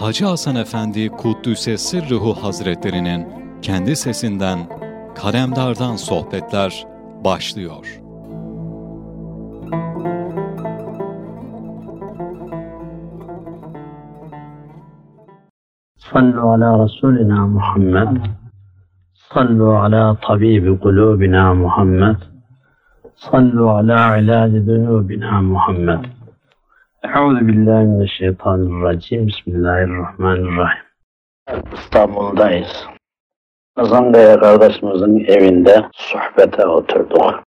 Hacı Hasan Efendi Kuddüs'e Sırrıhu Hazretlerinin kendi sesinden Kalemdar'dan sohbetler başlıyor. صلوا على رسولنا محمد صلوا على طبيب قلوبنا محمد صلوا على علاج ذنوبنا محمد Euzu billahi mineşşeytanirracim. Bismillahirrahmanirrahim. İstanbul'dayız. Hasan Bey kardeşimizin evinde sohbete oturduk.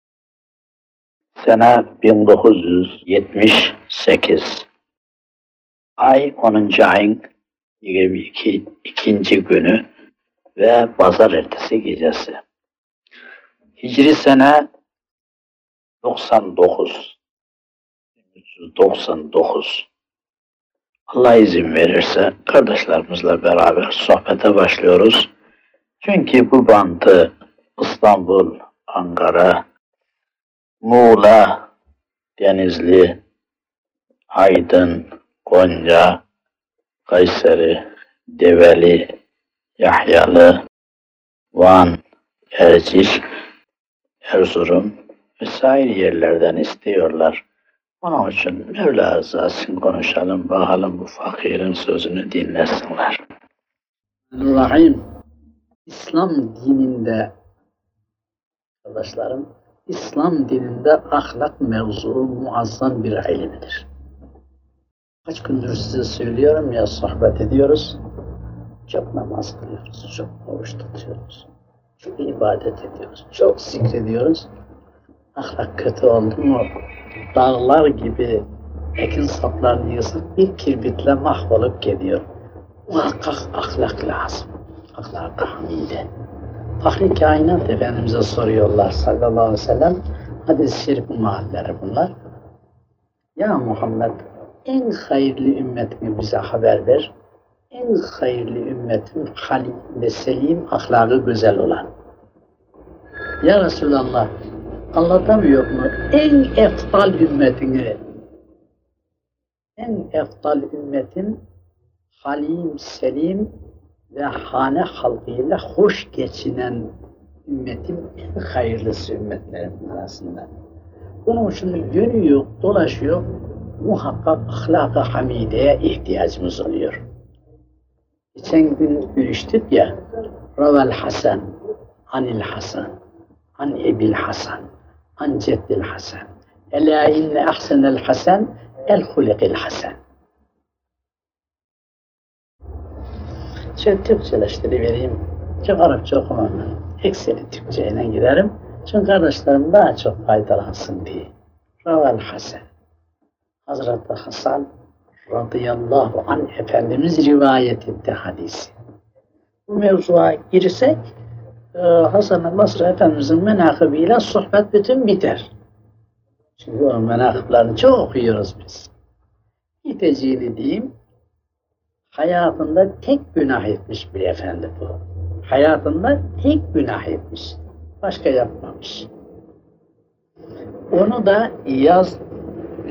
Sene 1978. Ay 10. ayın 22. ikinci günü ve pazar ertesi gecesi. Hicri sene 99. 1999. Allah izin verirse kardeşlerimizle beraber sohbete başlıyoruz. Çünkü bu bantı İstanbul, Ankara, Muğla, Denizli, Aydın, Gonca, Kayseri, Develi, Yahyalı, Van, Erciş, Erzurum vesaire yerlerden istiyorlar. Onun için Mevla rızasını konuşalım, bakalım bu fakirin sözünü dinlesinler. Rahim, İslam dininde arkadaşlarım, İslam dininde ahlak mevzuu muazzam bir ilmidir. Kaç gündür size söylüyorum ya sohbet ediyoruz. Çok namaz kılıyoruz, çok oruç tutuyoruz, çok ibadet ediyoruz, çok zikrediyoruz. Ahlak kötü oldu mu dağlar gibi ekin saplarını yıkıp bir kirbitle mahvolup gidiyor. Muhakkak ahlak lazım. Ahlak hamide. Fahri kainat Efendimiz'e soruyorlar sallallahu aleyhi ve sellem. Hadis-i şerif mahalleri bunlar. Ya Muhammed en hayırlı ümmetini bize haber ver. En hayırlı ümmetin halim ve selim ahlakı güzel olan. Ya Resulallah anlatamıyor mu? En eftal ümmetini en eftal ümmetin halim, selim ve hane halkıyla hoş geçinen ümmetin en hayırlısı ümmetlerin arasında. Bunun için dönüyor, dolaşıyor, muhakkak ahlak-ı hamideye ihtiyacımız oluyor. Geçen gün görüştük ya, Ravel Hasan, Anil Hasan, An Ebil Hasan, An Ceddil Hasan. Ela inne ahsenel hasen, el hulikil hasen. Şöyle Türkçeleştirivereyim. Çok Arapça okumam ben. Ekseri Türkçeyle giderim. Çünkü kardeşlerim daha çok faydalansın diye. Raval Hasan. Hazreti Hasan radıyallahu an Efendimiz rivayet etti hadisi. Bu mevzuya girsek e, Hasan-ı Basri Efendimizin menakıbıyla sohbet bütün biter. Çünkü onun menakıplarını çok okuyoruz biz. İteciğini diyeyim, hayatında tek günah etmiş bir efendi bu. Hayatında tek günah etmiş. Başka yapmamış. Onu da yaz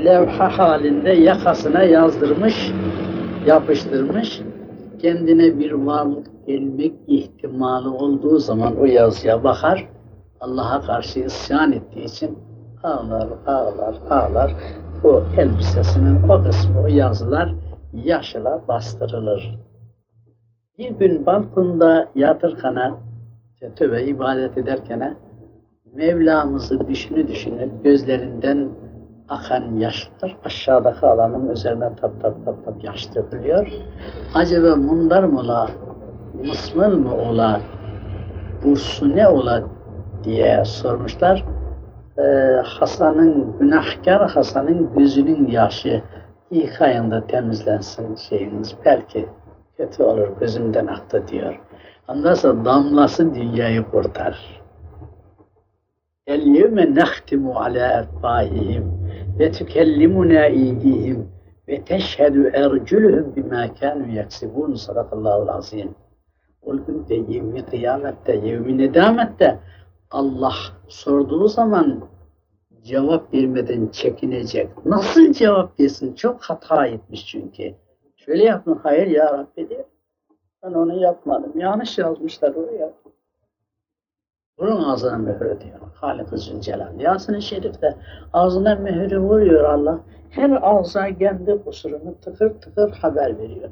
levha halinde yakasına yazdırmış, yapıştırmış. Kendine bir varlık gelmek ihtimali olduğu zaman o yazıya bakar. Allah'a karşı isyan ettiği için ağlar, ağlar, ağlar. O elbisesinin o kısmı, o yazılar yaşla bastırılır. Bir gün balkonda yatırkana, tövbe ibadet ederken Mevlamızı düşünü düşünüp gözlerinden akan yaşlar aşağıdaki alanın üzerine tap tap tap tap yaş dökülüyor. Acaba mundar mı ola, mısmıl mı ola, bursu ne ola diye sormuşlar. Ee, Hasan'ın, günahkar Hasan'ın gözünün yaşı yıkayında temizlensin şeyiniz. Belki kötü olur gözümden aktı diyor. Ondan sonra damlası dünyayı kurtarır. El-yevme nehtimu ala efvahihim ve tükellimuna eydihim ve teşhedü ercülühüm bimâ kânû yeksibûn sadakallahu azim. O gün de yevmi kıyamette, yevmi nedamette Allah sorduğu zaman cevap vermeden çekinecek. Nasıl cevap versin? Çok hata etmiş çünkü. Şöyle yapın, hayır ya Rabbi diyor. Ben onu yapmadım. Yanlış yazmışlar oraya. Vurun ağzına mührü diyor. Halik-i Zülcelal. Yasin-i Şerif'te ağzına mührü vuruyor Allah. Her ağza kendi kusurunu tıkır tıkır haber veriyor.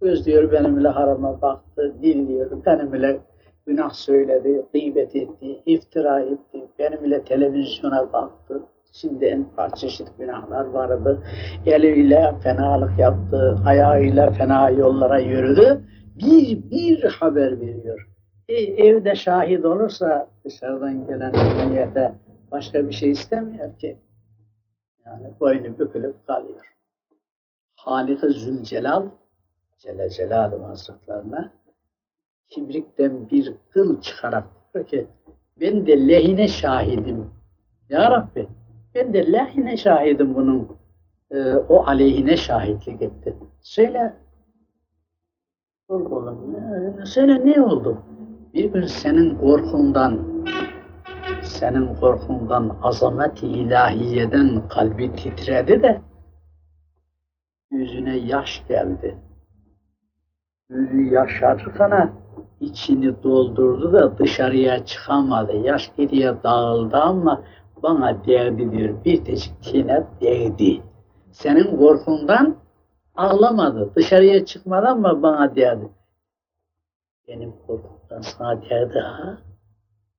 Göz diyor benimle harama baktı, dil diyor benimle günah söyledi, gıybet etti, iftira etti, benimle televizyona baktı. Şimdi en çeşit günahlar vardı. Eliyle fenalık yaptı, ayağıyla fena yollara yürüdü. Bir bir haber veriyor. Evde şahit olursa dışarıdan gelen niyete başka bir şey istemiyor ki. Yani boynu bükülüp kalıyor. Halik-i Zülcelal Celle Celaluhu Hazretlerine kibrikten bir kıl çıkarak diyor ki ben de lehine şahidim. Ya Rabbi ben de lehine şahidim bunun. Ee, o aleyhine şahitlik etti. Söyle Dur oğlum, söyle ne oldu? Bir gün senin korkundan senin korkundan azamet-i ilahiyeden kalbi titredi de yüzüne yaş geldi. Yüzü yaşarırken içini doldurdu da dışarıya çıkamadı. Yaş geriye dağıldı ama bana değdi diyor. Bir tecik tine değdi. Senin korkundan ağlamadı. Dışarıya çıkmadı ama bana değdi. Benim korkumdan sana değdi ha.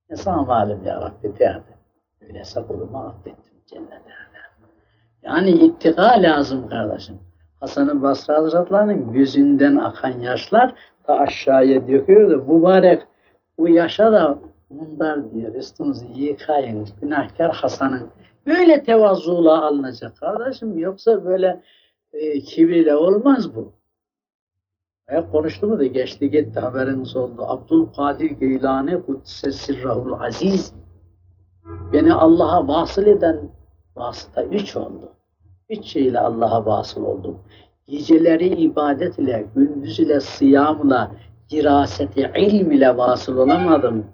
Ne sana malum ya Rabbi değdi. Öyleyse kulumu affettim cennete. Yani ittika lazım kardeşim. Hasan-ı Basri Hazretleri'nin gözünden akan yaşlar da aşağıya döküyor da mübarek bu yaşa da bunlar diyor üstünüzü yıkayın günahkar Hasan'ın böyle tevazuğla alınacak kardeşim yoksa böyle e, kibirle olmaz bu. E, konuştu mu da geçti gitti haberiniz oldu. Abdülkadir Geylani Kuddise Sirrahul Aziz beni Allah'a vasıl eden vasıta üç oldu. Üç şeyle Allah'a vasıl oldum. Geceleri ibadet ile, gündüz ile sıyamla, diraseti ilm ile vasıl olamadım.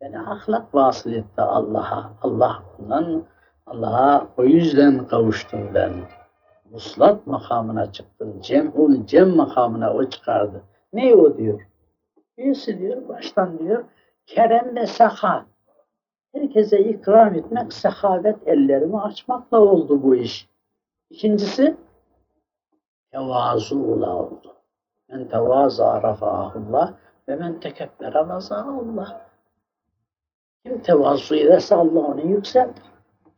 Beni ahlak vasıl etti Allah'a. Allah ondan Allah'a o yüzden kavuştum ben. Muslat makamına çıktım. Cem'ul cem makamına o çıkardı. Ne o diyor? Birisi diyor baştan diyor kerem ve saha. Herkese ikram etmek, sehavet ellerimi açmakla oldu bu iş. İkincisi tevazu'la oldu. Men tevaza rafa'ahullah ve men tekebbere vaza'ahullah. Kim tevazu ederse Allah onu yükseltir.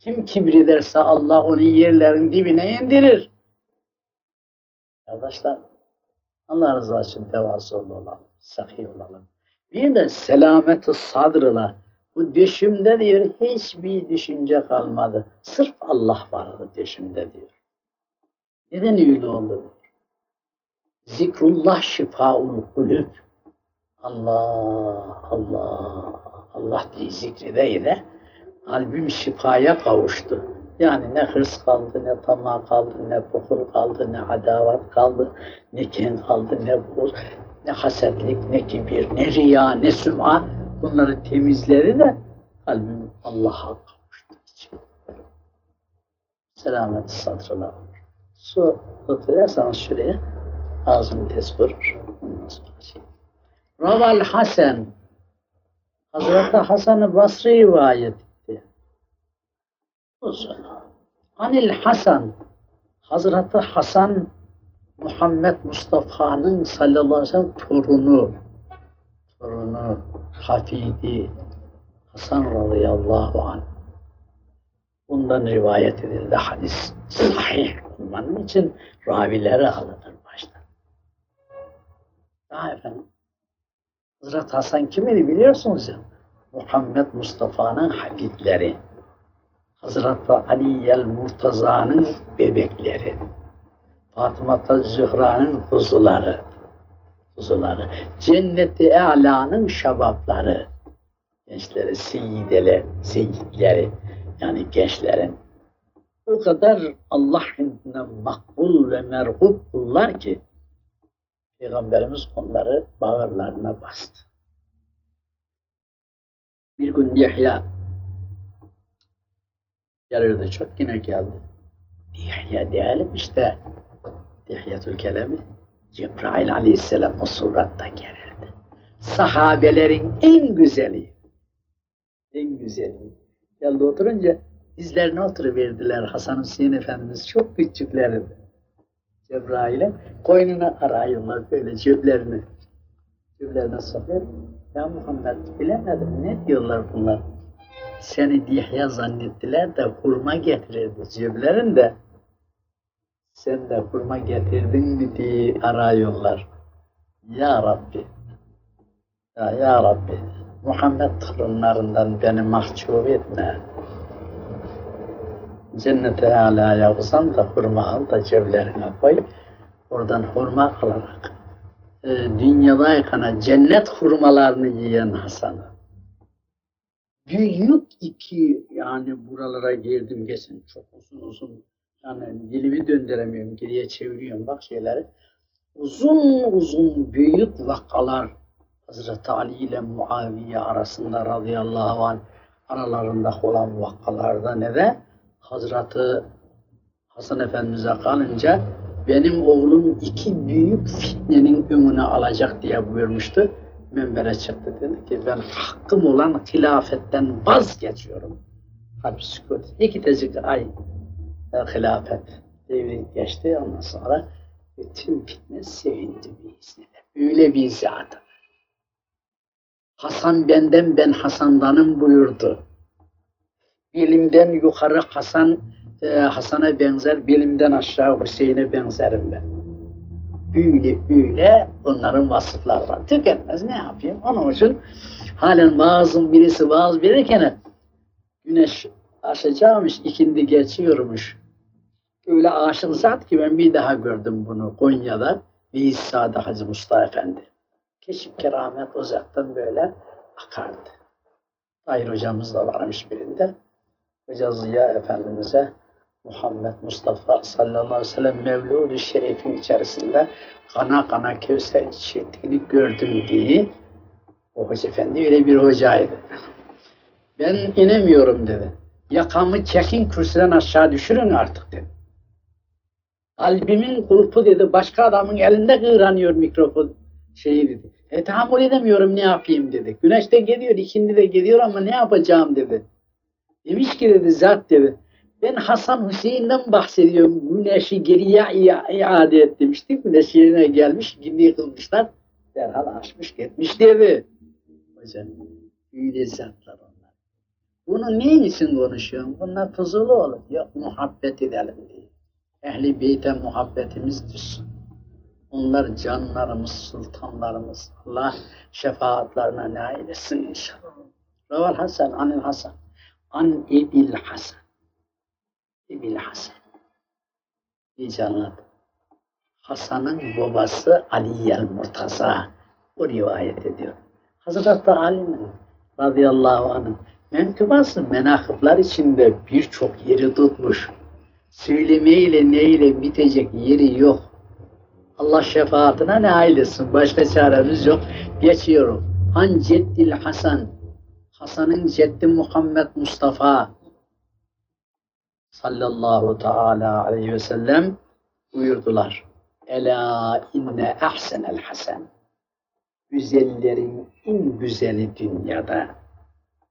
Kim kibir ederse Allah onu yerlerin dibine indirir. Arkadaşlar Allah rızası için tevazu'lu olalım, sahi olalım. Bir de selamet-i sadrla bu düşümde diyor hiçbir düşünce kalmadı. Sırf Allah vardı düşümde diyor. Neden öyle oldu? Zikrullah şifaul kulüp. Allah, Allah, Allah diye zikrede de kalbim şifaya kavuştu. Yani ne hırs kaldı, ne tamah kaldı, ne buhur kaldı, ne adavat kaldı, ne kin kaldı, ne buz, ne hasetlik, ne kibir, ne riya, ne süm'a. Bunları temizledi de kalbim Allah'a kavuştu. Selamet sadrına. Su tutuyorsanız şuraya ağzını tez vurur. Şey. Raval Hasan Hazreti Hasan-ı Basri rivayet. Anil Hasan Hazreti Hasan Muhammed Mustafa'nın sallallahu aleyhi ve sellem torunu torunu Hafidi Hasan radıyallahu anh bundan rivayet edildi hadis sahih olmanın için ravileri alınır başta. Daha efendim Hazreti Hasan kimdi biliyorsunuz ya? Muhammed Mustafa'nın habibleri. Hazreti Ali el Murtaza'nın bebekleri. Fatıma Zühra'nın kuzuları. Kuzuları. Cennet-i Ala'nın şabapları. Gençleri, seyyideler, seyyidleri. Yani gençlerin. O kadar Allah indine makbul ve merhub kullar ki Peygamberimiz onları bağırlarına bastı. Bir gün Yahya gelirdi çok yine geldi. Yahya diyelim işte Dihyetül Kelemi Cebrail aleyhisselam o suratta gelirdi. Sahabelerin en güzeli. En güzeli. Geldi oturunca dizlerine oturuverdiler Hasan Hüseyin Efendimiz. Çok küçüklerdi. Cebrail'e koynuna arayıyorlar böyle ceblerini. Ceblerine sokuyor. Ya Muhammed bilemedim ne diyorlar bunlar. Seni Dihya zannettiler de hurma getirirdi ceblerinde. Sen de hurma getirdin mi diye arıyorlar. Ya Rabbi. Ya, ya Rabbi. Muhammed torunlarından beni mahcup etme. Cennete alaya olsan da hurma al da ceblerine koy. Oradan hurma alarak e, dünyadayken cennet hurmalarını yiyen Hasan'ı. Büyük iki yani buralara girdim geçin çok uzun uzun yani dilimi döndüremiyorum geriye çeviriyorum bak şeyleri. Uzun uzun büyük vakalar Hazreti Ali ile Muaviye arasında radıyallahu anh aralarında olan vakalarda ne de Hazreti Hasan Efendimiz'e kalınca benim oğlum iki büyük fitnenin önüne alacak diye buyurmuştu. Menbere çıktı dedi ki ben hakkım olan hilafetten vazgeçiyorum. Halbuki sükut. İki tecik ay e, hilafet devri geçti ondan sonra bütün fitne sevindi bir izniyle. Öyle bir zat. Hasan benden ben Hasan'danım buyurdu. Bilimden yukarı Hasan e, Hasan'a benzer, bilimden aşağı Hüseyin'e benzerim ben. Böyle böyle onların vasıfları var. Tükenmez ne yapayım? Onun için halen vaazın birisi vaaz verirken güneş aşacakmış, ikindi geçiyormuş. Öyle aşık zat ki ben bir daha gördüm bunu Konya'da. Veys Sadık Hacı Mustafa Efendi. Keşif keramet o böyle akardı. Tahir hocamız da varmış birinde. Hoca Ziya Efendimiz'e Muhammed Mustafa sallallahu aleyhi ve sellem Mevlud-u Şerif'in içerisinde kana kana Kevser içirdiğini gördüm diye o Hoca Efendi öyle bir hocaydı. Ben inemiyorum dedi. Yakamı çekin kürsüden aşağı düşürün artık dedi. Kalbimin kulpu dedi başka adamın elinde kıranıyor mikrofon şeyi dedi. E tahammül edemiyorum ne yapayım dedi. Güneş de geliyor, ikindi de geliyor ama ne yapacağım dedi. Demiş ki dedi zat dedi. Ben Hasan Hüseyin'den bahsediyorum. Güneşi geriye iade et demişti. Güneş yerine gelmiş, gindi kılmışlar. Derhal açmış gitmiş dedi. Hocam, öyle zatlar onlar. Bunu ne için konuşuyorum? Bunlar fuzulu olur. Yok muhabbet edelim diye. Ehli beyte muhabbetimiz düşsün. Onlar canlarımız, sultanlarımız. Allah şefaatlerine nail etsin inşallah. Raval Hasan, Anil Hasan. An Ebil Hasan. Ebil Hasan. İyice anladım. Hasan'ın babası Ali el Murtaza. O rivayet ediyor. Hazreti Ali'nin radıyallahu anh menkıbası menakıplar içinde birçok yeri tutmuş. Söylemeyle neyle bitecek yeri yok. Allah şefaatine ne ailesin. Başka çaremiz yok. Geçiyorum. An Ceddil Hasan. Hasan'ın ceddi Muhammed Mustafa sallallahu teala aleyhi ve sellem buyurdular. Ela inne ahsenel hasen. Güzellerin en güzeli dünyada.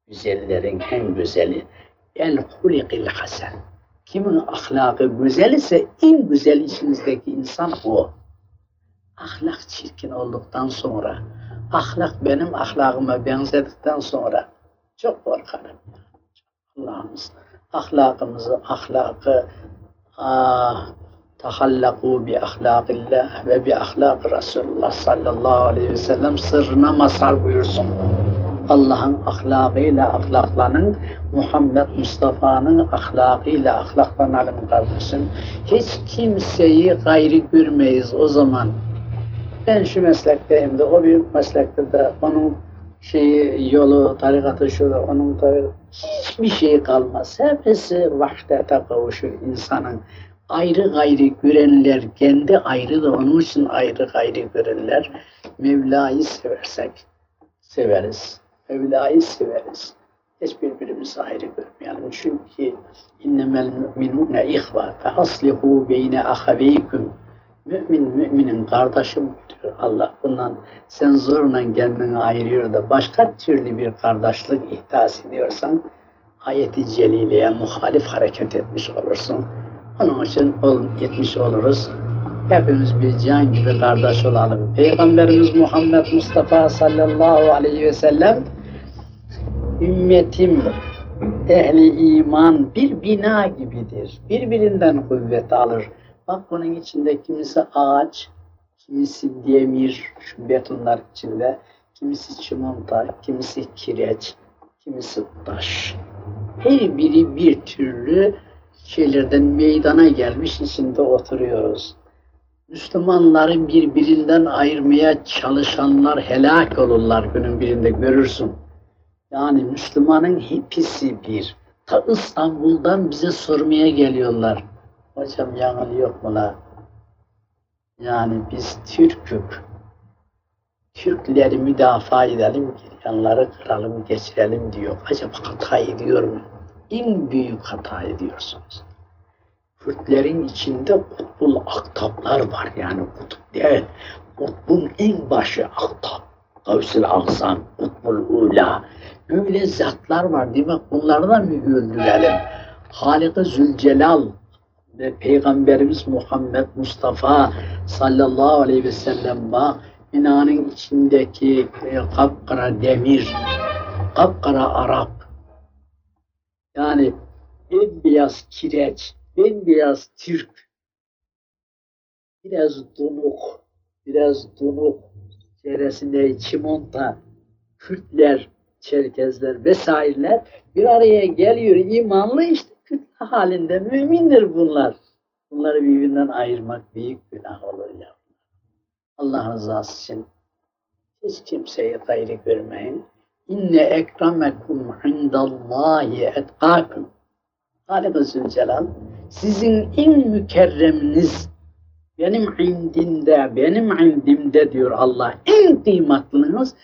Güzellerin en güzeli. El hulikil hasen. Kimin ahlakı güzel ise en güzel içinizdeki insan o. Ahlak çirkin olduktan sonra, ahlak benim ahlakıma benzedikten sonra çok korkarım. Allah'ımız ahlakımızı, ahlakı ah, tahallaku bi ahlakillah ve bi ahlak Resulullah sallallahu aleyhi ve sellem sırrına mazhar buyursun. Allah'ın ahlakıyla ahlaklanın, Muhammed Mustafa'nın ahlakıyla ahlaklanalım kardeşim. Hiç kimseyi gayri görmeyiz o zaman. Ben şu meslekteyim de, o bir meslekte de, onun şeyi, yolu, tarikatı şurada, onun tarikatı, hiçbir şey kalmaz. Hepsi vahdete kavuşur insanın. Ayrı gayrı görenler, kendi ayrı da onun için ayrı gayrı görenler. Mevla'yı seversek severiz. Mevla'yı severiz. Hiç birbirimizi ayrı görmeyelim. Çünkü innemel müminune ihva fe aslihu beyne ahaveykum Mümin müminin kardeşi diyor Allah. Bundan sen zorla kendini ayırıyor da başka türlü bir kardeşlik ihdas ediyorsan ayeti celileye muhalif hareket etmiş olursun. Onun için ol, etmiş oluruz. Hepimiz bir can gibi kardeş olalım. Peygamberimiz Muhammed Mustafa sallallahu aleyhi ve sellem ümmetim ehli iman bir bina gibidir. Birbirinden kuvvet alır. Bak bunun içinde kimisi ağaç, kimisi demir, şu betonlar içinde, kimisi çimento, kimisi kireç, kimisi taş. Her biri bir türlü şeylerden meydana gelmiş içinde oturuyoruz. Müslümanları birbirinden ayırmaya çalışanlar helak olurlar günün birinde görürsün. Yani Müslümanın hepsi bir. Ta İstanbul'dan bize sormaya geliyorlar. Hocam yanıl yok mu la? Yani biz Türk'ük. Türkleri müdafaa edelim, yanları kıralım, geçirelim diyor. Acaba hata ediyor mu? En büyük hata ediyorsunuz. Kürtlerin içinde kutbul aktaplar var yani kutup değil. Kutbun en başı aktap. Gavsül Azam, Kutbul Ula. Böyle zatlar var demek bunları da mı öldürelim? Halik-i Zülcelal ve Peygamberimiz Muhammed Mustafa sallallahu aleyhi ve sellem bak binanın içindeki e, kapkara demir, kapkara Arap. Yani bembeyaz kireç, bembeyaz Türk. Biraz donuk, biraz donuk çevresinde çimonta, Kürtler, Çerkezler vesaireler bir araya geliyor. imanlı işte halinde mümindir bunlar. Bunları birbirinden ayırmak büyük günah olur ya. Allah rızası için hiç kimseyi gayrı görmeyin. İnne ekremekum indallahi etkakum. Halik-i Zülcelal sizin en mükerreminiz benim indinde, benim indimde diyor Allah en kıymatlınız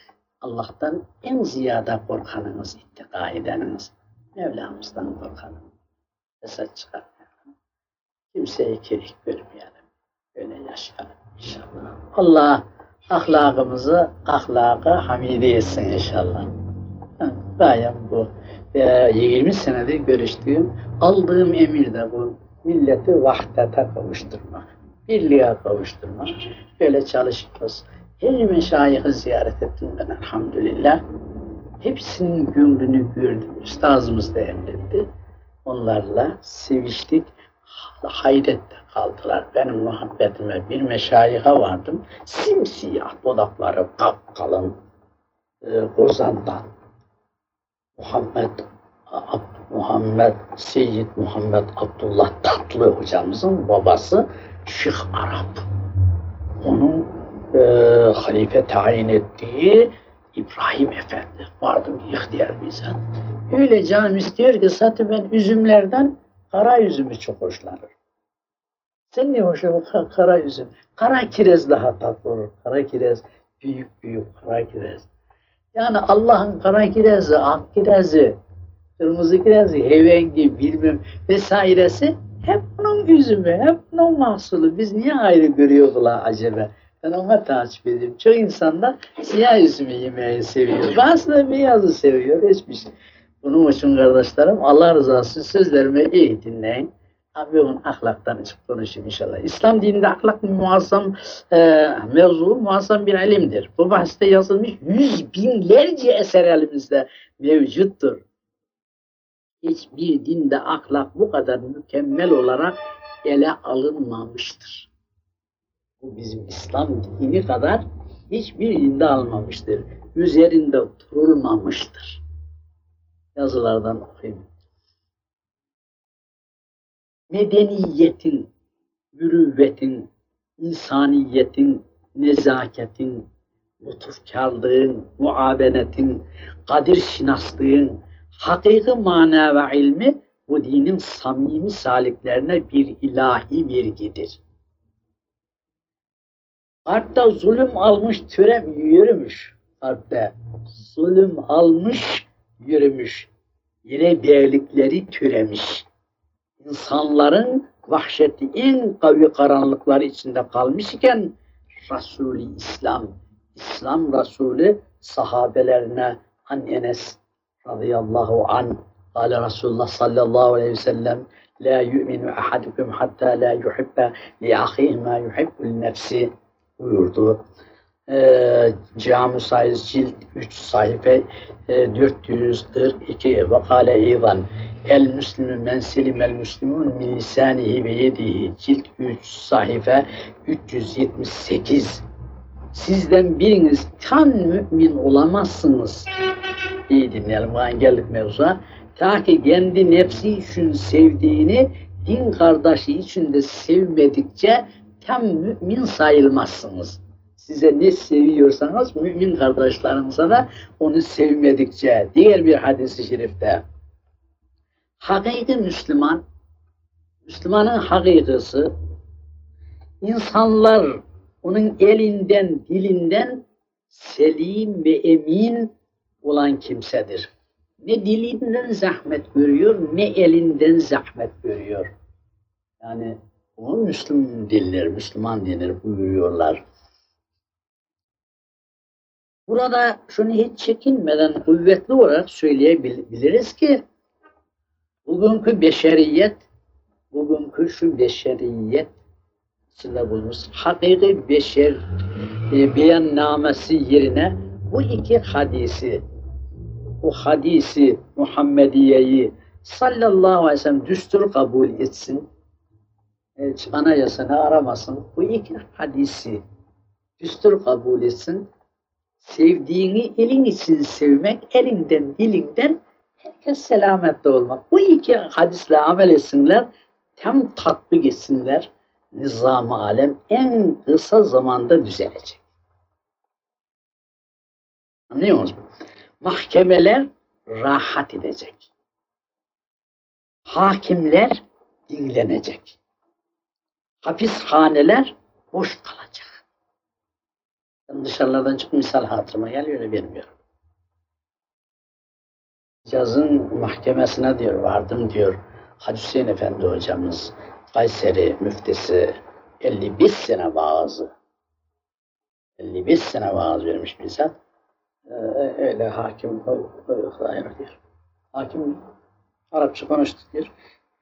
Allah'tan en ziyade korkanınız, ittika edeniniz. Mevlamızdan korkanınız. Esat çıkarmayalım. Kimseyi kerik görmeyelim. Öyle yaşayalım inşallah. Allah ahlakımızı ahlakı hamide etsin inşallah. Gayem bu. Ee, 20 senedir görüştüğüm, aldığım emir de bu. Milleti vahdete kavuşturmak, birliğe kavuşturmak. Böyle çalışıyoruz. Her meşayihı ziyaret ettim ben elhamdülillah. Hepsinin gönlünü gördüm. Üstazımız da emretti. Onlarla seviştik. Hayrette kaldılar. Benim muhabbetime bir meşayiha vardım. Simsiyah dudakları kapkalın. E, Gozan'dan. Muhammed Ab, Muhammed Seyyid Muhammed Abdullah Tatlı hocamızın babası Şeyh Arap. Onun e, halife tayin ettiği İbrahim Efendi vardı ihtiyar bir zat. Öyle canım istiyor ki zaten ben üzümlerden kara üzümü çok hoşlanır. Sen ne hoşuma kara üzüm? Kara kirez daha tatlı olur. Kara kirez büyük büyük kara kirez. Yani Allah'ın kara kirezi, ak kirezi, kırmızı kirezi, hevengi bilmem vesairesi hep bunun üzümü, hep bunun mahsulü. Biz niye ayrı görüyordular acaba? Ben ona takip ediyorum. Çok insan siyah üzümü yemeyi seviyor. Bazı da beyazı seviyor. Hiçbir şey. Bunun için kardeşlerim Allah rızası sözlerimi iyi dinleyin. Abi onun ahlaktan açık konuşayım inşallah. İslam dininde ahlak muazzam e, mevzu muazzam bir ilimdir. Bu bahste yazılmış yüz binlerce eser elimizde mevcuttur. Hiçbir dinde ahlak bu kadar mükemmel olarak ele alınmamıştır. Bu bizim İslam dini kadar hiçbir dinde almamıştır. Üzerinde durulmamıştır. Yazılardan okuyayım medeniyetin, mürüvvetin, insaniyetin, nezaketin, lütufkarlığın, muavenetin, kadir şinaslığın, hakiki mana ve ilmi bu dinin samimi saliklerine bir ilahi vergidir. Hatta zulüm almış türem yürümüş. Hatta zulüm almış yürümüş. Yine birlikleri türemiş insanların vahşeti en kavi karanlıklar içinde kalmış iken Resulü İslam, İslam Resulü sahabelerine an Enes radıyallahu an Kale Resulullah sallallahu aleyhi ve sellem La yu'minu ahadukum hatta la yuhibbe li ahihi ma yuhibbul nefsi buyurdu. Ee, Cami Sayız cilt 3 sayfa e, 442 ve kale eyvan El müslümü men selimel müslümun min lisanihi ve yedihi cilt 3 sayfa 378 Sizden biriniz tam mümin olamazsınız. İyi dinleyelim. Geldik mevzuya. Ta ki kendi nefsi için sevdiğini din kardeşi için de sevmedikçe tam mümin sayılmazsınız. Size ne seviyorsanız mümin kardeşlerinize de onu sevmedikçe. Diğer bir hadisi şerifte. Hakiki Müslüman, Müslümanın hakikası insanlar onun elinden, dilinden selim ve emin olan kimsedir. Ne dilinden zahmet görüyor, ne elinden zahmet görüyor. Yani onu Müslüman dinler, Müslüman denir buyuruyorlar. Burada şunu hiç çekinmeden kuvvetli olarak söyleyebiliriz ki bugünkü beşeriyet, bugünkü şu beşeriyet içinde bulmuş hakiki beşer e, beyannamesi yerine bu iki hadisi bu hadisi Muhammediye'yi sallallahu aleyhi ve sellem düstur kabul etsin. E, anayasını aramasın. Bu iki hadisi düstur kabul etsin. Sevdiğini elin için sevmek, elinden, dilinden herkes selamette olmak. Bu iki hadisle amel etsinler, tam tatbik etsinler. Nizam-ı alem en kısa zamanda düzelecek. Anlıyor musunuz? Mahkemeler rahat edecek. Hakimler dinlenecek. Hapishaneler boş kalacak. Dışarılardan çık misal hatırıma geliyor öyle bilmiyorum. Yazın mahkemesine diyor vardım diyor Hacı Hüseyin Efendi hocamız Kayseri müftisi 55 sene vaazı 55 sene vaaz vermiş bize. Ee, öyle hakim hayır diyor. Hakim Arapça konuştu diyor.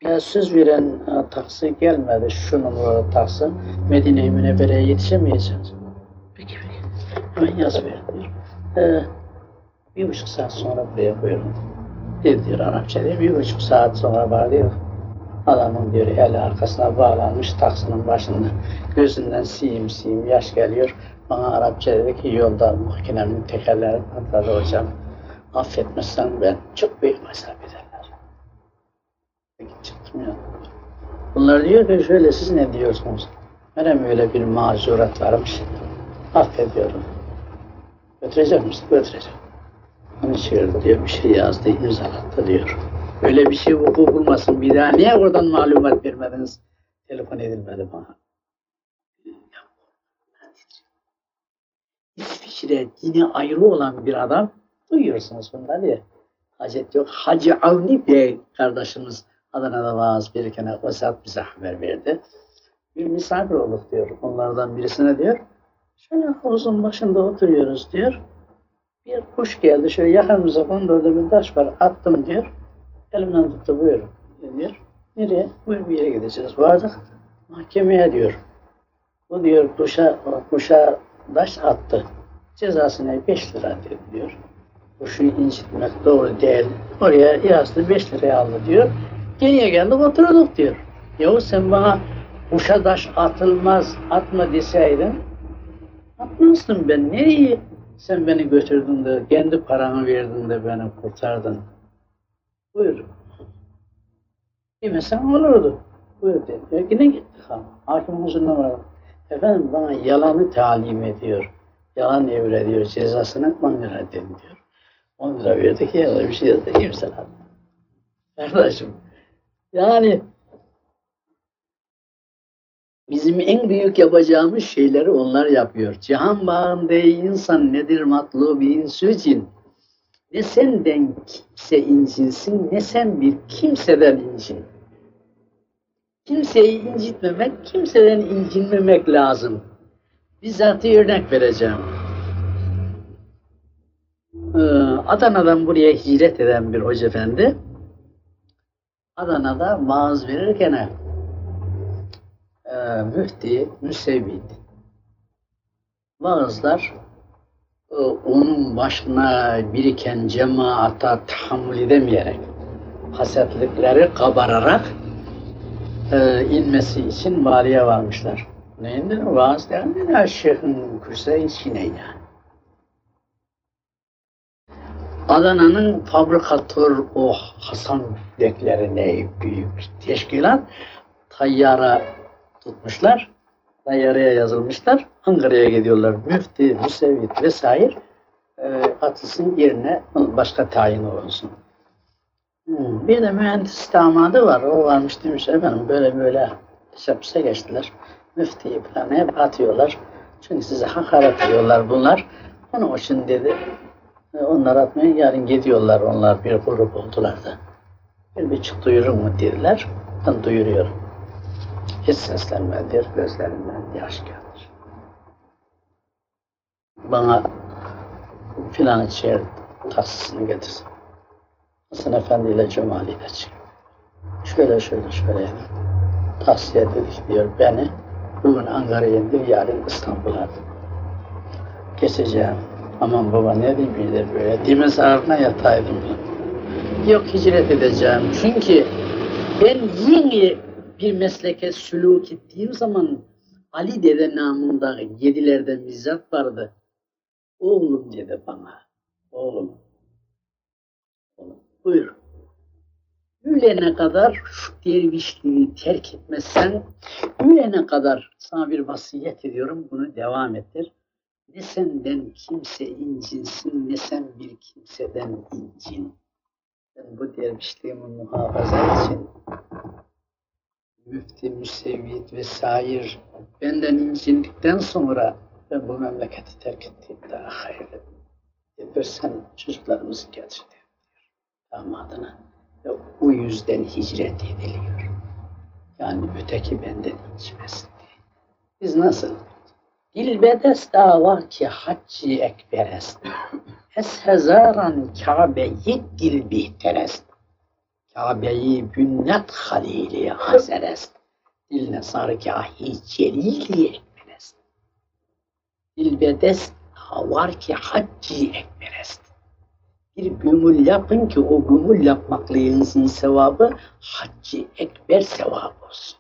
Ya söz veren taksi gelmedi. Şu numaralı taksi Medine-i Münevvere'ye yetişemeyeceğiz. Peki peki. Hemen yaz ver diyor. Ee, bir buçuk saat sonra buraya buyurun. Dedi diyor Arapça diyor. Bir buçuk saat sonra var diyor. Adamın diyor eli arkasına bağlanmış taksinin başında. Gözünden siyim siyim yaş geliyor. Bana Arapça dedi ki yolda makinenin tekerleri patladı hocam. Affetmezsen ben çok büyük hesap ederler. Çıktım ya. Bunlar diyor ki şöyle siz ne diyorsunuz? Benim öyle bir mazurat varmış. Affediyorum. Götürecek misin? Götüreceğim. Onu çığırdı diyor, bir şey yazdı, imzalattı diyor. Öyle bir şey vuku bulmasın bir daha. Niye oradan malumat vermediniz? Telefon edilmedi bana. İsviçre dini ayrı olan bir adam duyuyorsunuz bunları ya. Hacet yok. Hacı Avni Bey kardeşimiz Adana'da vaaz verirken o saat bize haber verdi. Bir misafir olduk diyor. Onlardan birisine diyor. Şöyle havuzun başında oturuyoruz diyor. Bir kuş geldi şöyle yakınımıza kondu orada bir taş var attım diyor. Elimden tuttu buyurun diyor. Nereye? Buyur bir yere gideceğiz. Vardık mahkemeye diyor. Bu diyor kuşa, kuşa taş attı. Cezası ne? 5 lira diyor. Kuşu incitmek doğru değil. Oraya yazdı 5 liraya aldı diyor. Geriye geldik oturduk diyor. Yahu sen bana kuşa taş atılmaz atma deseydin atmazdım ben. Nereye sen beni götürdün de kendi paranı verdin de beni kurtardın. Buyur. Yemesen olurdu. Buyur dedi. Yine gittik ha. Hakim huzuruna var. Efendim bana yalanı talim ediyor. Yalan emrediyor. Cezasını 10 lira edin diyor. 10 lira verdik ya bir şey yazdı. İmzaladı. Kardeşim yani bizim en büyük yapacağımız şeyleri onlar yapıyor. Cihan bağında insan nedir matlubi insücin? Ne senden kimse incinsin, ne sen bir kimseden incin. Kimseyi incitmemek, kimseden incinmemek lazım. Bizzat örnek vereceğim. Ee, Adana'dan buraya hicret eden bir hoca efendi Adana'da vaaz verirken müfti, müsevvid vaazlar e, onun başına biriken cemaata tahammül edemeyerek hasetlikleri kabararak e, inmesi için valiye varmışlar. Neydi? Vaaz derdi ya şeyhin kürse içine yani. Adana'nın fabrikatör o Hasan dekleri ne büyük teşkilat tayyara tutmuşlar. Tayyaraya yazılmışlar. Ankara'ya gidiyorlar. Müfti, müsevvit vesaire e, atılsın yerine başka tayin olsun. Hmm, Bir de mühendis damadı var. O varmış demiş efendim böyle böyle hesapse geçtiler. Müftiyi falan hep atıyorlar. Çünkü size hakaret ediyorlar bunlar. Onun için dedi e, onlar atmaya yarın gidiyorlar onlar bir grup oldular da. Bir buçuk duyurur mu dediler. Ben duyuruyorum. Hiç seslenmedir, gözlerinden yaş gelir. Bana filan şehir tahsisini getirsin. Hasan Efendi ile Cumali ile. Şöyle şöyle şöyle tahsiye dedik diyor beni. Bugün Ankara'ya indim, yarın İstanbul'a. Geçeceğim. Aman baba ne diyeyim bir böyle. Dimiz ardına yataydım. Yok hicret edeceğim. Çünkü ben yeni bir mesleke sülük ettiğim zaman Ali dede namında yedilerden bizzat vardı. Oğlum dedi bana. Oğlum. Oğlum buyur. Ölene kadar şu dervişliği terk etmezsen, ölene kadar sana bir vasiyet ediyorum, bunu devam ettir. Ne senden kimse incinsin, ne sen bir kimseden incin. Ben bu dervişliğimi muhafaza için müfti, müsevvit vesaire benden incindikten sonra ben bu memleketi terk ettiğimde hayır edersen çocuklarımızı getir diyor damadına. Ve o yüzden hicret ediliyor. Yani öteki benden incmesin diye. Biz nasıl? Dilbedest var ki haccı ekberest. Es hezaran Kabe'yi dil bihterest. Kabe'yi bünnet halili hazerest. Dil nesargâhi celili ekberest. Dilbedest var ki haccı ekberest. Bir gümül yapın ki o gümül yapmaklığınızın sevabı haccı ekber sevabı olsun.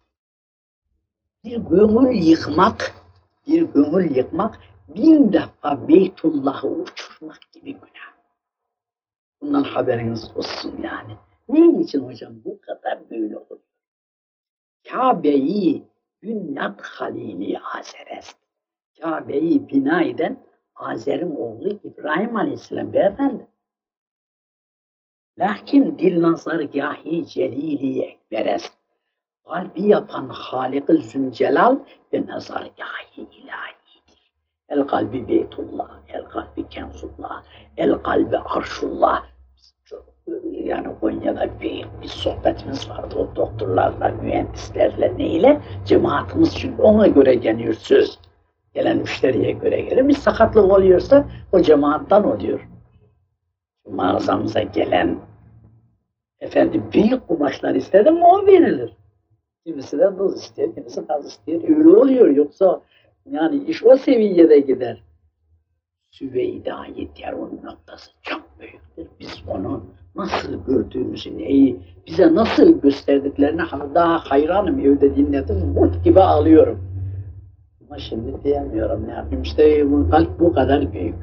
Bir gümül yıkmak, bir gümül yıkmak bin defa Beytullah'ı uçurmak gibi günah. Bundan haberiniz olsun yani. Ne için hocam bu kadar böyle oluyor? Kabe'yi Bünyat Halili Azerest. Kabe'yi bina eden Azer'in oğlu İbrahim Aleyhisselam beyefendi. Lakin dil nazargâhi celili ekberest. Kalbi yapan Halik-i Zülcelal ve nazargâhi ilahidir. El kalbi Beytullah, el kalbi Kenzullah, el kalbi Arşullah. Yani Konya'da bir, bir sohbetimiz vardı o doktorlarla, mühendislerle neyle? Cemaatimiz çünkü ona göre geliyor söz. Gelen müşteriye göre gelir. Bir sakatlık oluyorsa o cemaattan oluyor mağazamıza gelen efendim büyük kumaşlar istedim o verilir. Kimisi de buz istiyor, kimisi az istiyor. Öyle oluyor yoksa yani iş o seviyede gider. Süveyda-i Derun noktası çok büyüktür. Biz onu nasıl gördüğümüzü, neyi bize nasıl gösterdiklerini daha hayranım evde dinledim. Mut gibi alıyorum. Ama şimdi diyemiyorum ne yapayım. İşte kalp bu kadar büyük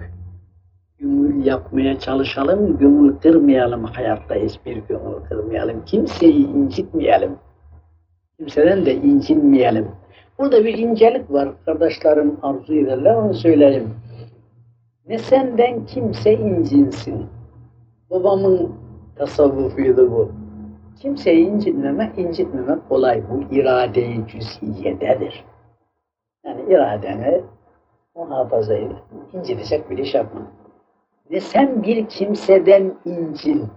gümül yapmaya çalışalım, gümül kırmayalım hayatta hiçbir gümül kırmayalım. Kimseyi incitmeyelim. Kimseden de incinmeyelim. Burada bir incelik var. Kardeşlerim arzu ederler, onu söyleyeyim. Ne senden kimse incinsin. Babamın tasavvufuydu bu. Kimseyi incinmemek, incitmemek kolay. Bu irade-i cüz'iyededir. Yani iradeni muhafaza edin. İncitecek bir iş yapma. Ve sen bir kimseden incin.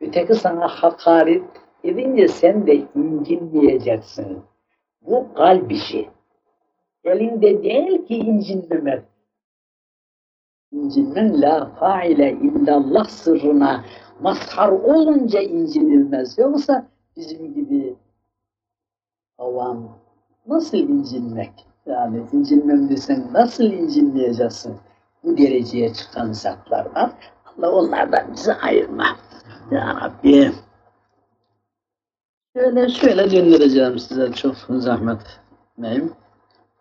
Öteki sana hakaret Edince sen de incinmeyeceksin. Bu kalp işi. Elinde değil ki incinmemek. İncinmen la faile illallah sırrına mazhar olunca incinilmez. Yoksa bizim gibi avam nasıl incinmek? Yani incinmem desen nasıl incinmeyeceksin? Bu dereceye çıkan zatlar. Allah onlardan bizi ayırma. Ya Rabbi. Şöyle şöyle döndüreceğim size çok zahmet etmeyeyim.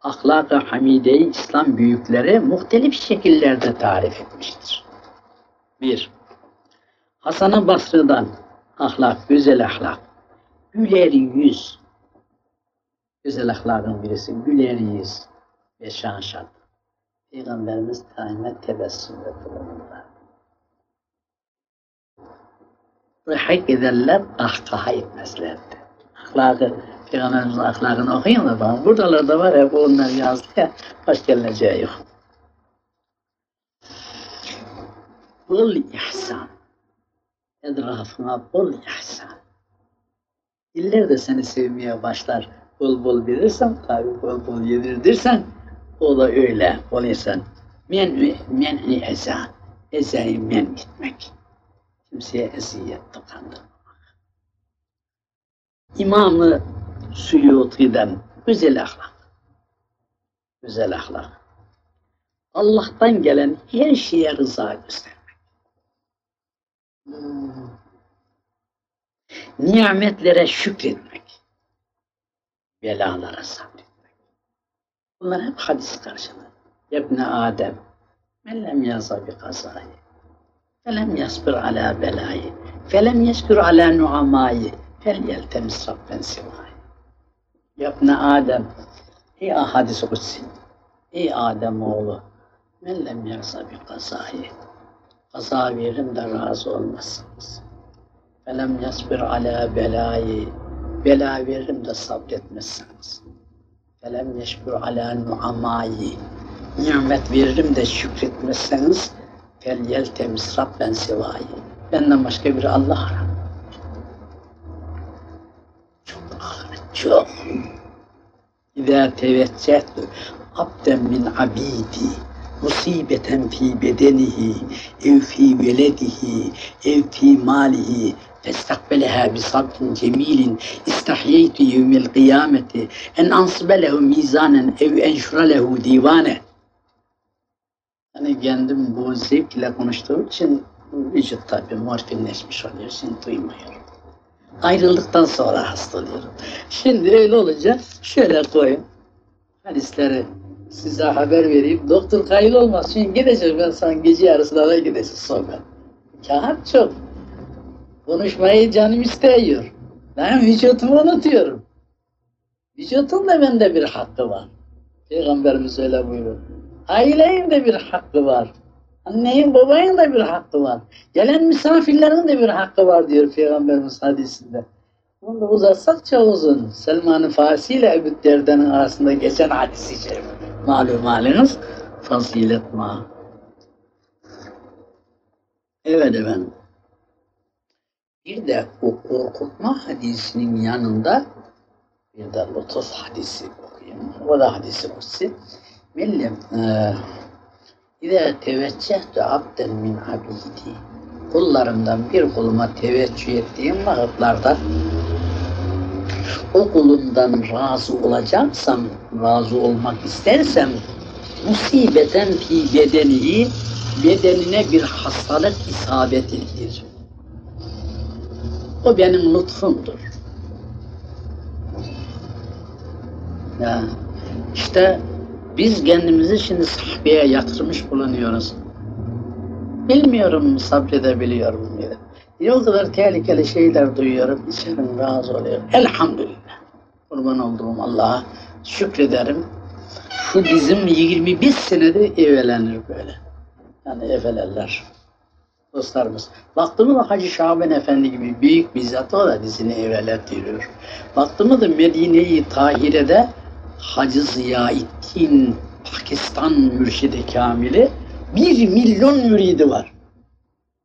Ahlak-ı Hamide'yi İslam büyükleri muhtelif şekillerde tarif etmiştir. Bir, Hasan-ı Basrı'dan ahlak, güzel ahlak, güler yüz, güzel ahlakın birisi, güler yüz ve şan şart. Peygamberimiz daima tebessümle bulunurlar. Rıhak ederler, kahkaha etmezlerdi. Ahlakı, Peygamberimizin ahlakını okuyun da bana. Buradalarda var ya, bu onlar yazdı ya, hoş gelineceği yok. Bul ihsan. Etrafına bul ihsan. İller de seni sevmeye başlar. Bol bol verirsen, tabi bol bol yedirdirsen, o da öyle. Bol ihsan. Men, men ihsan. Ezayı men etmek. Kimseye eziyet dokandırmamak. İmamı Suyuti'den güzel ahlak. Güzel ahlak. Allah'tan gelen her şeye rıza göstermek. Hmm. Nimetlere şükretmek. Belalara sabretmek. Bunlar hep hadis karşılığı. Yebne Adem, men lem yaza bi kazayı, felem yasbir ala belayı, felem yesbir ala nuamayı, fel yeltemis rabben sivayı. Yebne Adem, ey hadis-i kutsi, ey Adem oğlu, men lem yaza bi kazayı, kaza veririm de razı olmazsınız. Felem yasbir ala belayı, bela veririm de sabretmezsiniz. Felem yeşkur ala nuamayı, nimet veririm de şükretmezseniz fel yeltemis rabben sivayı. Benden başka bir Allah arar. Çok ahiret, çok. İzâ teveccehtu abden min abidi musibeten fi bedenihi ev fi veledihi ev fi malihi فاستقبلها بصبر جميل استحييت يوم القيامة أن أنصب له ميزانا أو أنشر له ديوانا Hani kendim bu zevkle konuştuğum için vücut tabi morfinleşmiş oluyor, şimdi duymuyorum. Ayrıldıktan sonra hastalıyorum. Şimdi öyle olunca şöyle koyun. Hadisleri size haber vereyim. Doktor kayıl olmaz. Şimdi gideceğim ben sana gece yarısına da gideceğiz sonra. Kağıt çok. Konuşmayı canım istiyor. Ben vücutumu unutuyorum. Vücutun da bende bir hakkı var. Peygamberimiz öyle buyuruyor. Ailenin de bir hakkı var. Annenin babanın da bir hakkı var. Gelen misafirlerin de bir hakkı var diyor Peygamberimiz hadisinde. Bunu da uzatsak çok uzun. Selman-ı Farsi ile Ebu Derden'in arasında geçen hadisi şerif. Malum haliniz fazilet ma. Evet efendim. Bir de o korkutma hadisinin yanında bir de lütuf hadisi okuyayım. O da hadisi kutsi. Millem İzâ teveccehtu abden min abidi kullarımdan bir kuluma teveccüh ettiğim vakitlarda o kulumdan razı olacaksam, razı olmak istersem musibeten fi bedenihi bedenine bir hastalık isabet edilir. O benim lütfumdur. Ya işte biz kendimizi şimdi sahabeye yatırmış bulunuyoruz. Bilmiyorum sabredebiliyorum mu? Ya o kadar tehlikeli şeyler duyuyorum, içerim razı oluyor. Elhamdülillah. Kurban olduğum Allah'a şükrederim. Şu dizim 25 senedir evelenir böyle. Yani evelerler. Dostlarımız. Baktım da Hacı Şaban Efendi gibi büyük bir zat o da dizini evelettiriyor. Baktım da Medine-i Tahire'de Hacı Ziyaettin Pakistan mürşidi kamili bir milyon müridi var.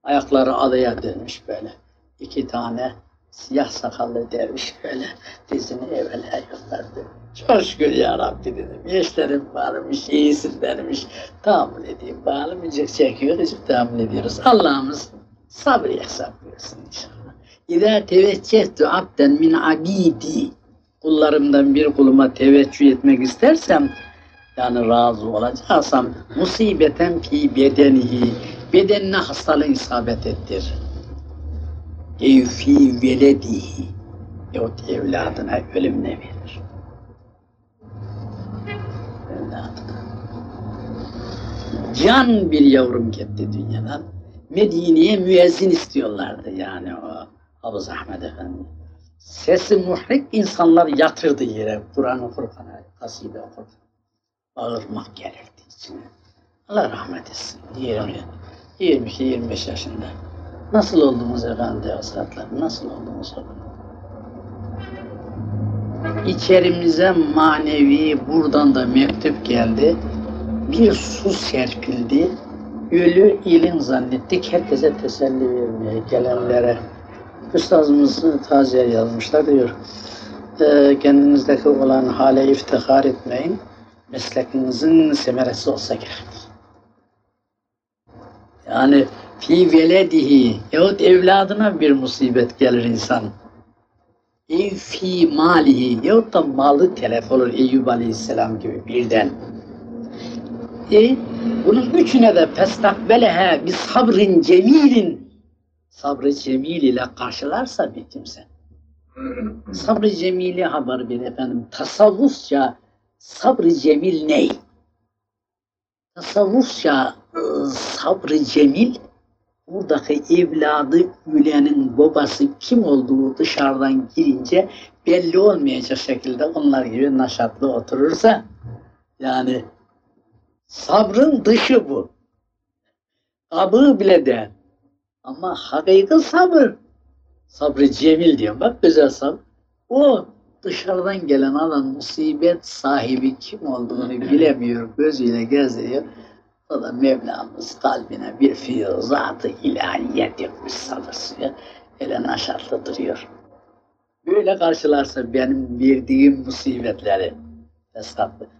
Ayakları adaya dönmüş böyle. İki tane Siyah sakallı derviş böyle dizini evvela yollardı. Çok şükür ya Rabbi dedim. Eşlerim varmış, iyisin dermiş. Tahammül edeyim. Bağlamayacak çekiyor, hiç tahammül ediyoruz. Allah'ımız sabır ihsan buyursun inşallah. İzâ teveccehtu abden min abidi. Kullarımdan bir kuluma teveccüh etmek istersem, yani razı olacaksam, musibeten fi bedenihi, bedenine hastalığı isabet ettir. Ey fi veledihi, yahut evladına ölümüne verir. Can bir yavrum gitti dünyadan. Medine'ye müezzin istiyorlardı yani o Havuz Ahmet Efendi. Sesi muhrik insanlar yatırdı yere. Kur'an okurken, kaside okurken. Bağırmak gelirdi içine. Allah rahmet etsin. 20, 22-25 yaşında. Nasıl oldunuz efendi Hazretleri? Nasıl oldunuz efendim? İçerimize manevi buradan da mektup geldi. Bir su serpildi. Ölü ilin zannettik. Herkese teselli vermeye gelenlere. Üstazımız taziye yazmışlar diyor. E, kendinizdeki olan hale iftihar etmeyin. Meslekinizin semeresi olsa gerek. Yani fi veledihi yahut evladına bir musibet gelir insan. Ev fi malihi yahut da malı telef olur Eyyub Aleyhisselam gibi birden. E, bunun üçüne de festakbelehe bir sabrin cemilin sabrı cemil ile karşılarsa bir kimse. Sabrı cemili haber bir efendim. Tasavvufça sabrı cemil ney? Tasavvufça ıı, sabrı cemil buradaki evladı ülenin babası kim olduğu dışarıdan girince belli olmayacak şekilde onlar gibi naşatlı oturursa yani sabrın dışı bu. Kabı bile de ama hakiki sabır. Sabrı cemil diyorum. Bak güzel sabır. O dışarıdan gelen alan musibet sahibi kim olduğunu bilemiyor. Gözüyle gezdiriyor. O da Mevlamız kalbine bir fiyuzatı ilahiye dökmüş sabır suyu. Ele naşatlı duruyor. Böyle karşılarsa benim verdiğim musibetleri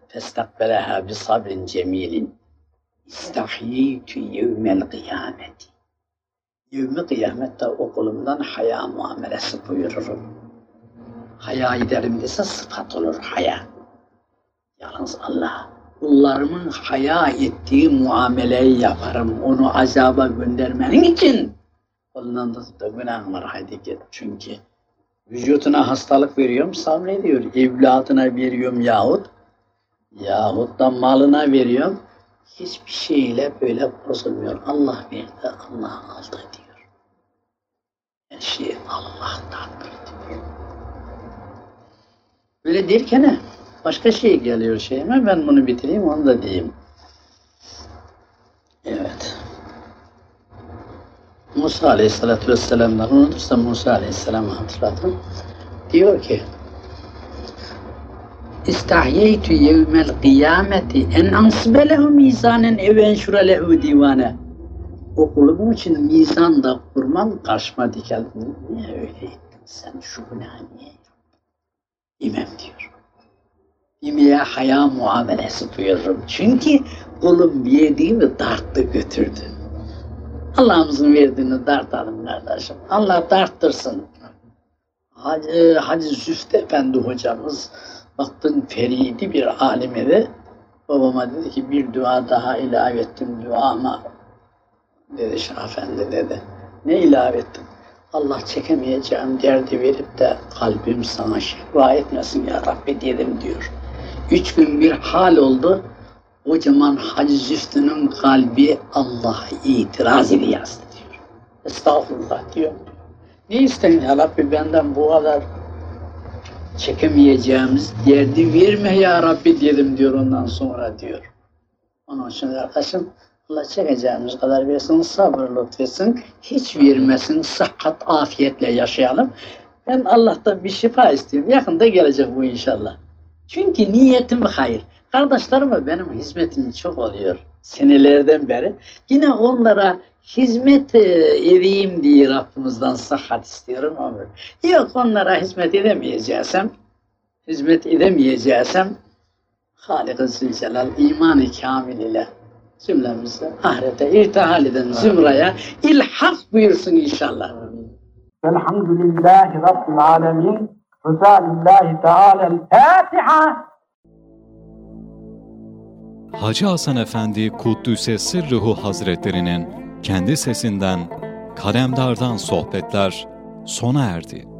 festakbeleha bi sabrin cemilin istahyeytü yevmel kıyameti Yevmi kıyamette okulumdan haya muamelesi buyururum. Haya ederim dese sıfat olur haya. Yalnız Allah kullarımın haya ettiği muameleyi yaparım. Onu azaba göndermenin için. Ondan da, günah var hadi git. Çünkü vücuduna hastalık veriyorum sabrediyor. Evladına veriyorum yahut yahut da malına veriyorum. Hiçbir şeyle böyle bozulmuyor. Allah verdi, Allah aldı diyor. Her şey Allah'tandır diyor. Böyle derken başka şey geliyor şeyime. Ben bunu bitireyim onu da diyeyim. Evet. Musa Aleyhisselatü Vesselam'dan unutursam Musa Aleyhisselam'ı hatırladım. Diyor ki İstahyeytü yevmel kıyameti en ansıbe lehu mizanen ev enşure lehu divane. O kulubum için mizan da kurmam karşıma dikeldim. Niye öyle ettin sen şu niye? İmem diyor. İmeye haya muamelesi buyururum. Çünkü kulum verdiğimi darttı götürdü. Allah'ımızın verdiğini dartalım kardeşim. Allah darttırsın. Hacı, Hacı Züfte Efendi hocamız baktın feridi bir alime de babama dedi ki bir dua daha ilave ettim duama dedi Şah Efendi dedi. Ne ilave ettim? Allah çekemeyeceğim derdi verip de kalbim sana şifa etmesin ya Rabbi dedim diyor. Üç gün bir hal oldu. O zaman Hacı Züftü'nün kalbi Allah'a itiraz yazdı diyor. Estağfurullah diyor. Ne isteyin ya Rabbi benden bu kadar çekemeyeceğimiz derdi verme ya Rabbi dedim diyor ondan sonra diyor. Onun için arkadaşım Allah çekeceğimiz kadar versin, sabır lütfetsin, hiç vermesin, sıhhat, afiyetle yaşayalım. Ben Allah'tan bir şifa istiyorum. Yakında gelecek bu inşallah. Çünkü niyetim hayır. Kardeşlerime benim hizmetim çok oluyor senelerden beri. Yine onlara hizmet e, edeyim diye Rabbimizden sıhhat istiyorum ama yok onlara hizmet edemeyeceksem hizmet edemeyeceksem Halik-i Zülcelal imanı kamil ile cümlemizi ahirete irtihal eden zümraya ilhak buyursun inşallah. Velhamdülillahi Rabbil alemin. Rızalillahi Teala Fatiha. Hacı Hasan Efendi Kuddüs'e Sırrıhu Hazretlerinin kendi sesinden Kalemdar'dan sohbetler sona erdi.